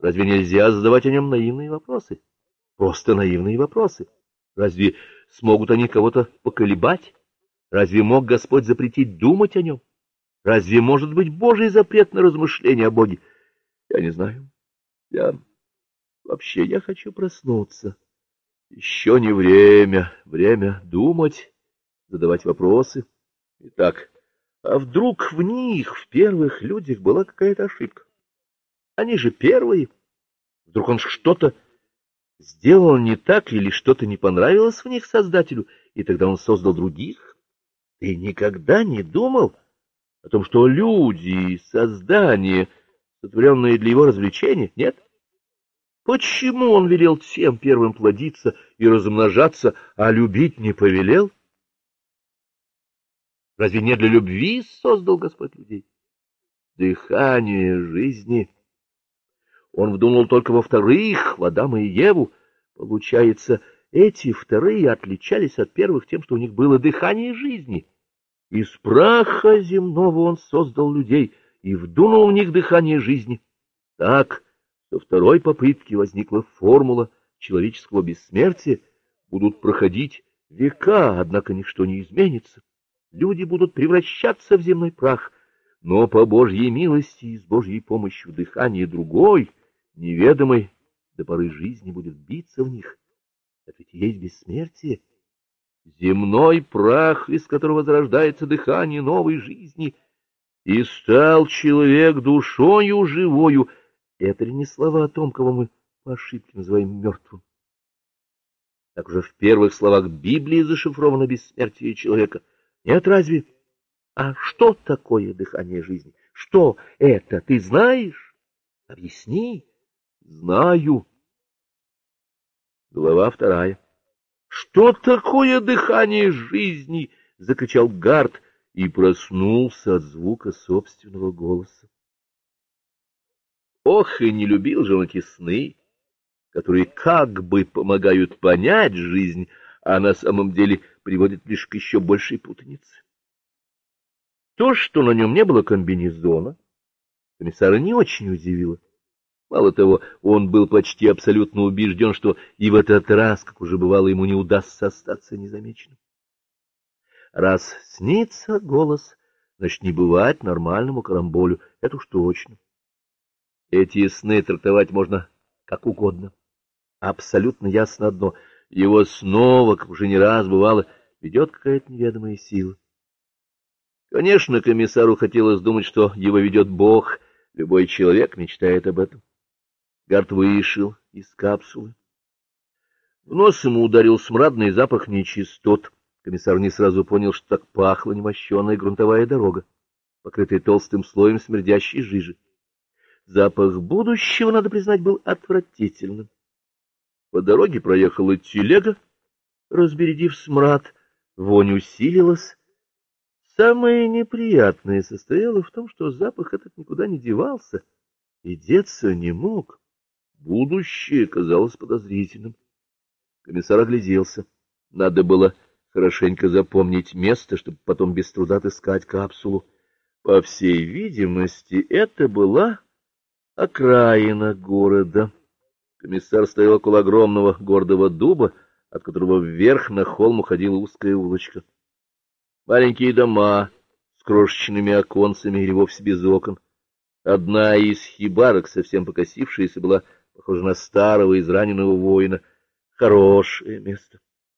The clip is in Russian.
Разве нельзя задавать о нем наивные вопросы? Просто наивные вопросы. Разве смогут они кого-то поколебать? Разве мог Господь запретить думать о нем? Разве может быть Божий запрет на размышления о Боге? Я не знаю. Я... Вообще, я хочу проснуться. Еще не время. Время думать, задавать вопросы. Итак, а вдруг в них, в первых людях, была какая-то ошибка? Они же первые. Вдруг он что-то сделал не так или что-то не понравилось в них Создателю, и тогда он создал других? Ты никогда не думал о том, что люди, создания, сотворенные для его развлечения, нет? Почему он велел всем первым плодиться и размножаться, а любить не повелел? Разве не для любви создал Господь людей? Дыхание жизни. Он вдумал только во вторых, в Адама и Еву. Получается, эти вторые отличались от первых тем, что у них было дыхание жизни. Из праха земного он создал людей и вдунул в них дыхание жизни. Так, со второй попытки возникла формула человеческого бессмертия. Будут проходить века, однако ничто не изменится. Люди будут превращаться в земной прах, но по Божьей милости и с Божьей помощью дыхание другой, неведомой до поры жизни будет биться в них. Это ведь и есть бессмертие. Земной прах, из которого зарождается дыхание новой жизни, и стал человек душою живою. Это ли не слова о том, кого мы по ошибке называем мертвым? Так уже в первых словах Библии зашифровано бессмертие человека. Нет разве? А что такое дыхание жизни? Что это, ты знаешь? Объясни. Знаю. Глава вторая. Что такое дыхание жизни? закричал Гард и проснулся от звука собственного голоса. Ох, и не любил же он эти сны, которые как бы помогают понять жизнь, а на самом деле приводят лишь к еще большей путанице. То, что на нем не было комбинезона, комиссара не очень удивило. Мало того, он был почти абсолютно убежден, что и в этот раз, как уже бывало, ему не удастся остаться незамеченным. Раз снится голос, значит, не бывать нормальному карамболю, это уж точно. Эти сны трактовать можно как угодно. Абсолютно ясно одно — его снова, как уже не раз бывало, ведет какая-то неведомая сила. Конечно, комиссару хотелось думать, что его ведет Бог, любой человек мечтает об этом. Гарт вышел из капсулы. В нос ему ударил смрадный запах нечистот. Комиссар не сразу понял, что так пахла немощенная грунтовая дорога, покрытая толстым слоем смердящей жижи. Запах будущего, надо признать, был отвратительным. По дороге проехала телега, разбередив смрад, вонь усилилась. Самое неприятное состояло в том, что запах этот никуда не девался и деться не мог. Будущее казалось подозрительным. Комиссар огляделся. Надо было хорошенько запомнить место, чтобы потом без труда отыскать капсулу. По всей видимости, это была окраина города. Комиссар стоял около огромного гордого дуба, от которого вверх на холм уходила узкая улочка. Маленькие дома с крошечными оконцами или вовсе без окон. Одна из хибарок, совсем покосившаяся, была похожа на старого израненного воина. Хорошее место.